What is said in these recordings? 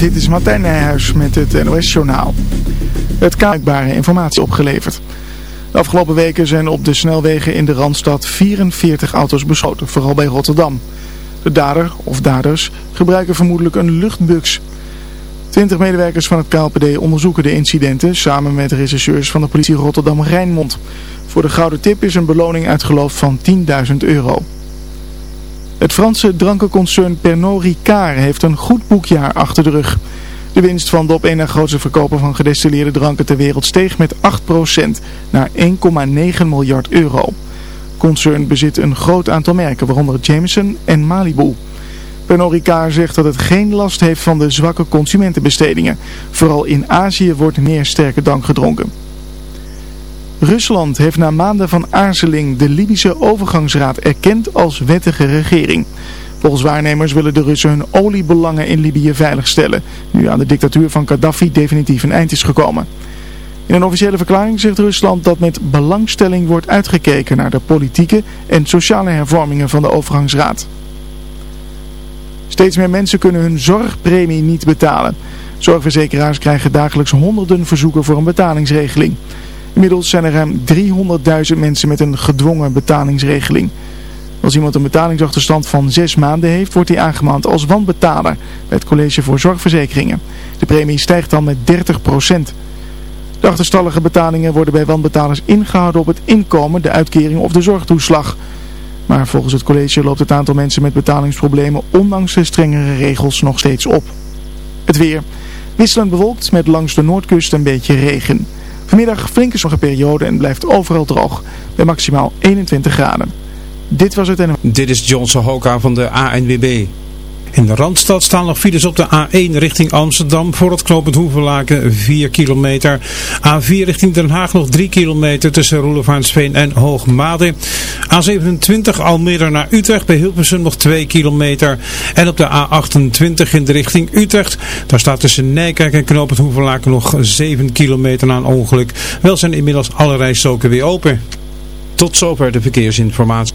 Dit is Martijn Nijhuis met het NOS-journaal. Het kaakbare informatie opgeleverd. De afgelopen weken zijn op de snelwegen in de Randstad 44 auto's beschoten, vooral bij Rotterdam. De dader, of daders, gebruiken vermoedelijk een luchtbux. 20 medewerkers van het KLPD onderzoeken de incidenten samen met rechercheurs van de politie Rotterdam-Rijnmond. Voor de gouden tip is een beloning uitgeloofd van 10.000 euro. Het Franse drankenconcern Pernod Ricard heeft een goed boekjaar achter de rug. De winst van de op één na grootste verkoper van gedestilleerde dranken ter wereld steeg met 8% naar 1,9 miljard euro. Concern bezit een groot aantal merken, waaronder Jameson en Malibu. Pernod Ricard zegt dat het geen last heeft van de zwakke consumentenbestedingen. Vooral in Azië wordt meer sterke drank gedronken. Rusland heeft na maanden van aarzeling de Libische overgangsraad erkend als wettige regering. Volgens waarnemers willen de Russen hun oliebelangen in Libië veiligstellen, nu aan de dictatuur van Gaddafi definitief een eind is gekomen. In een officiële verklaring zegt Rusland dat met belangstelling wordt uitgekeken naar de politieke en sociale hervormingen van de overgangsraad. Steeds meer mensen kunnen hun zorgpremie niet betalen. Zorgverzekeraars krijgen dagelijks honderden verzoeken voor een betalingsregeling. Inmiddels zijn er ruim 300.000 mensen met een gedwongen betalingsregeling. Als iemand een betalingsachterstand van 6 maanden heeft, wordt hij aangemaand als wanbetaler bij het College voor Zorgverzekeringen. De premie stijgt dan met 30%. De achterstallige betalingen worden bij wanbetalers ingehouden op het inkomen, de uitkering of de zorgtoeslag. Maar volgens het college loopt het aantal mensen met betalingsproblemen ondanks de strengere regels nog steeds op. Het weer. Wisselend bewolkt met langs de noordkust een beetje regen. Vanmiddag flinke zonnige periode en blijft overal droog. Bij maximaal 21 graden. Dit was het en... Dit is Johnson Hoka van de ANWB. In de Randstad staan nog files op de A1 richting Amsterdam voor het knooppunt Hoevenlaken 4 kilometer. A4 richting Den Haag nog 3 kilometer tussen Roelevaansveen en Hoogmade. A27 Almere naar Utrecht bij Hilversum nog 2 kilometer. En op de A28 in de richting Utrecht. Daar staat tussen Nijkerk en knooppunt Hoevenlaken nog 7 kilometer na een ongeluk. Wel zijn inmiddels alle rijstroken weer open. Tot zover de verkeersinformatie.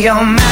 your man.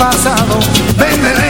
pasado. Venderé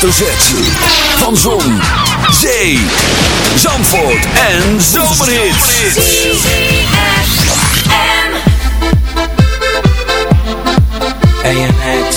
hoofdletter Van Zon, Zee, Zandvoort en Zomerhits. A&X.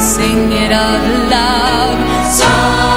sing it out loud. So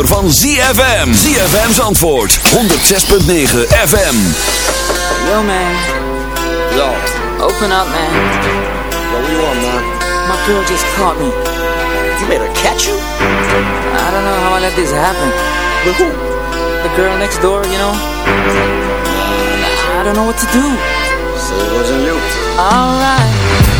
zomer van ZFM. ZFM's antwoord 106.9 FM. Yo man. Yo. Open up man. Yo, what you want, man? My girl just caught me. You made her catch you? I don't know how I let this happen. With who? The girl next door, you know? I don't know what to do. So it wasn't you. Alright.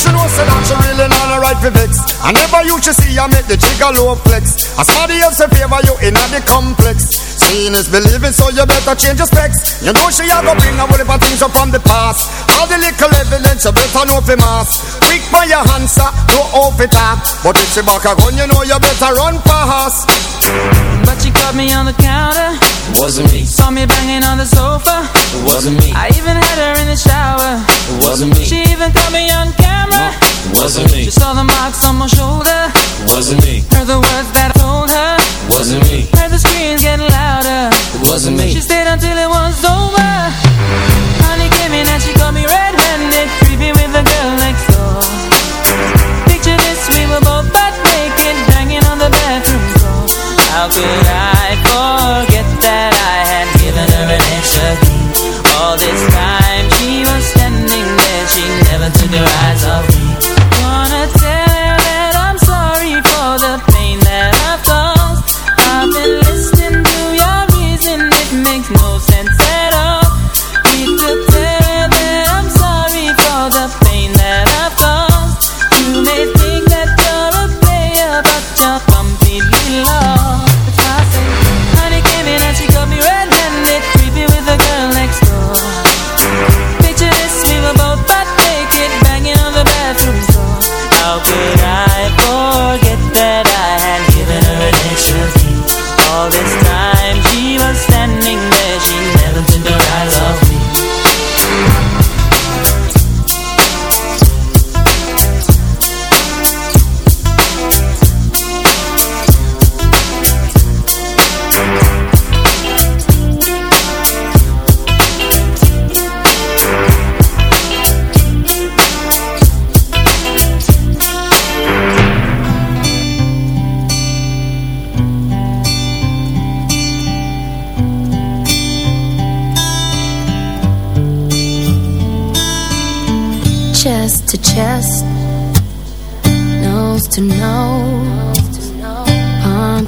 she know say that she really not a right for vex I never used to see I make the jigger low flex. As somebody else in favor you in the complex. Seeing is believing so you better change your specs. You know she a go bring a whole heap of things up from the past. All the little evidence you better know for mass. Quick for your answer, no off it up But if she back a gun you know you better run fast. But she caught me on the counter. Wasn't me. Saw me banging on the sofa. It Wasn't me. I even had her in the shower camera Wasn't